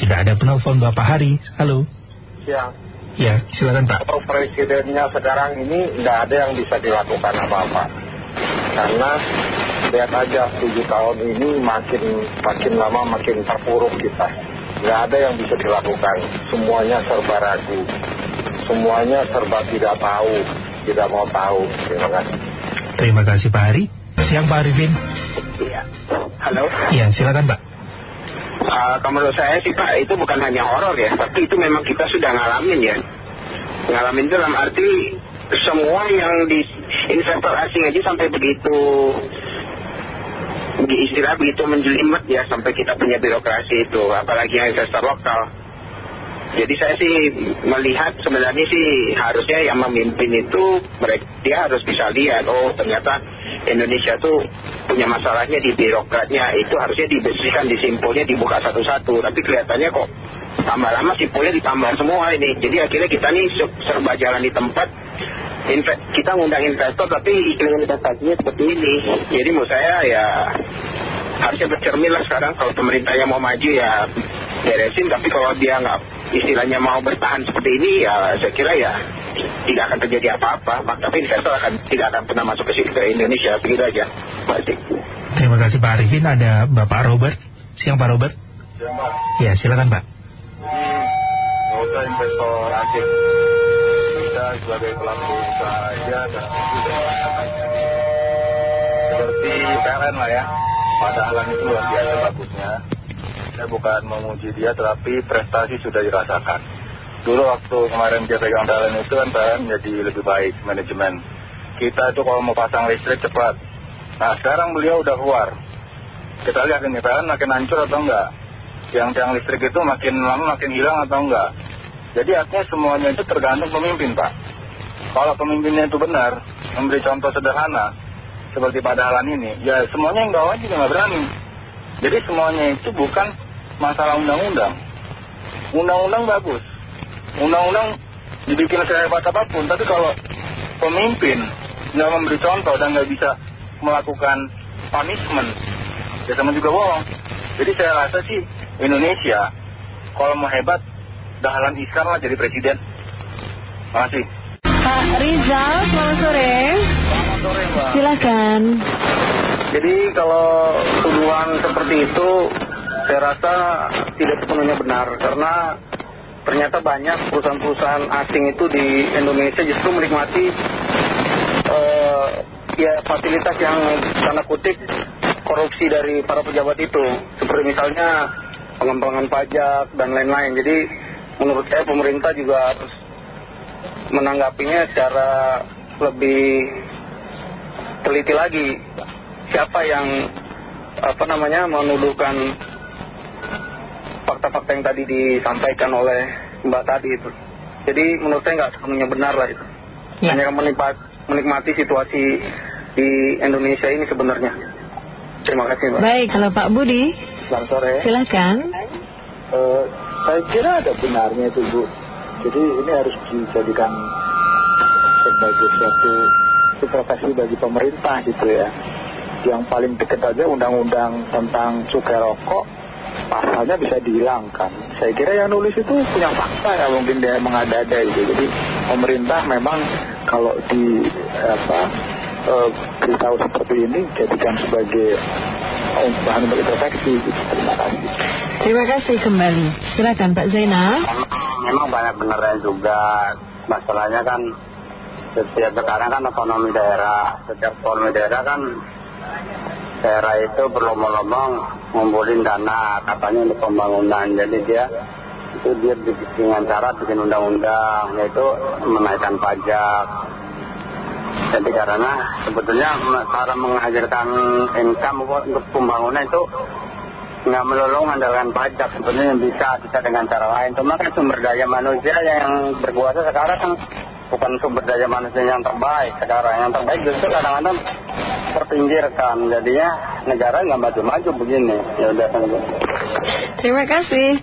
Sudah ada penelpon Bapak Hari. Halo. Siang. Ya, silakan Pak. Kalau presidennya sekarang ini tidak ada yang bisa dilakukan apa-apa. Karena lihat aja tujuh tahun ini makin makin lama makin terpuruk kita. Nggak ada yang bisa dilakukan. Semuanya serba ragu. Semuanya serba tidak tahu, tidak mau tahu. Terima kasih. Terima kasih Pak Hari. Siang Pak Arifin. Iya. Halo. Ya, silakan Pak. Kalau menurut saya sih Pak, itu bukan hanya horor ya, tapi itu memang kita sudah ngalamin ya. Ngalamin dalam arti semua yang di investor asing aja sampai begitu di istilah begitu menjelimet ya sampai kita punya birokrasi itu, apalagi yang investor lokal. Jadi saya sih melihat sebenarnya sih harusnya yang memimpin itu mereka dia harus bisa lihat oh ternyata Indonesia tuh punya masalahnya di birokratnya itu harusnya dibersihkan disimpulnya dibuka satu-satu. Tapi kelihatannya kok tambah lama simpulnya ditambah semua ini. Jadi akhirnya kita nih serba jalan di tempat. Kita ngundang investor tapi iklim investasinya seperti ini. Jadi menurut saya ya harusnya bercermin lah sekarang. Kalau pemerintahnya mau maju ya beresin. Tapi kalau dia nggak istilahnya mau bertahan seperti ini ya saya kira ya tidak akan terjadi apa-apa. Tapi investor akan tidak akan pernah masuk ke sini ke Indonesia. Begitu aja. Masih. terima kasih Pak Arifin. Ada Bapak Robert. Siang Pak Robert. Siang Pak. Ya silakan Pak. Jadi nggak usah investor asing kita sebagai pelaku usaha aja dan seperti PLN lah ya. Padahalan itu luar biasa bagusnya saya bukan memuji dia tetapi prestasi sudah dirasakan dulu waktu kemarin dia pegang PLN itu kan PLN menjadi lebih baik manajemen. Kita itu kalau mau pasang listrik cepat. Nah sekarang beliau udah keluar. Kita lihat ini PLN makin hancur atau enggak? Yang tiang listrik itu makin lama makin hilang atau enggak? Jadi artinya semuanya itu tergantung pemimpin Pak. Kalau pemimpinnya itu benar memberi contoh sederhana seperti padahalan ini ya semuanya yang bawah juga nggak berani. Jadi semuanya itu bukan masalah undang-undang. Undang-undang bagus undang-undang dibikin sehebat apa pun tapi kalau pemimpin nggak memberi contoh dan nggak bisa melakukan punishment ya sama juga bohong. Jadi saya rasa sih Indonesia kalau mau hebat Dahlan Iskan lah jadi presiden. Terima kasih. Pak Rizal selamat sore. Selamat sore Mbak. Silakan. Jadi kalau tuduhan seperti itu saya rasa tidak sepenuhnya benar karena ternyata banyak perusahaan-perusahaan asing itu di Indonesia justru menikmati uh, ya fasilitas yang tanda kutip korupsi dari para pejabat itu. Seperti misalnya pengembangan pajak dan lain-lain. Jadi menurut saya pemerintah juga harus menanggapinya secara lebih teliti lagi. Siapa yang apa namanya menuduhkan fakta-fakta yang tadi disampaikan oleh Mbak tadi itu. Jadi menurut saya nggak sepenuhnya benar lah itu. Ya. Hanya menikmati, menikmati situasi di Indonesia ini sebenarnya. Terima kasih Mbak. baik kalau Pak Budi Selamat sore. silakan Eh, saya kira ada benarnya itu Bu. Jadi ini harus dijadikan sebagai suatu supervisi bagi pemerintah gitu ya. Yang paling dekat aja undang-undang tentang cukai rokok pasalnya bisa dihilangkan. Saya kira yang nulis itu punya fakta ya mungkin dia mengada-ada gitu. Jadi pemerintah memang kalau di apa eh, beritahu seperti ini jadikan sebagai bahan untuk introspeksi gitu. Terima kasih. terima kasih kembali silakan Pak Zainal Memang, banyak benernya juga masalahnya kan setiap sekarang kan otonomi daerah setiap otonomi daerah kan daerah itu berlomba-lomba ngumpulin dana katanya untuk pembangunan. Jadi dia itu dia dengan cara bikin undang-undang yaitu menaikkan pajak. Jadi karena sebetulnya cara menghasilkan income untuk pembangunan itu nggak melulu mengandalkan pajak sebetulnya bisa bisa dengan cara lain. Cuma kan sumber daya manusia yang berkuasa sekarang kan bukan sumber daya manusia yang terbaik sekarang. Yang terbaik justru kadang-kadang terpinggirkan. Jadinya negara nggak maju-maju begini. Ya udah terima kasih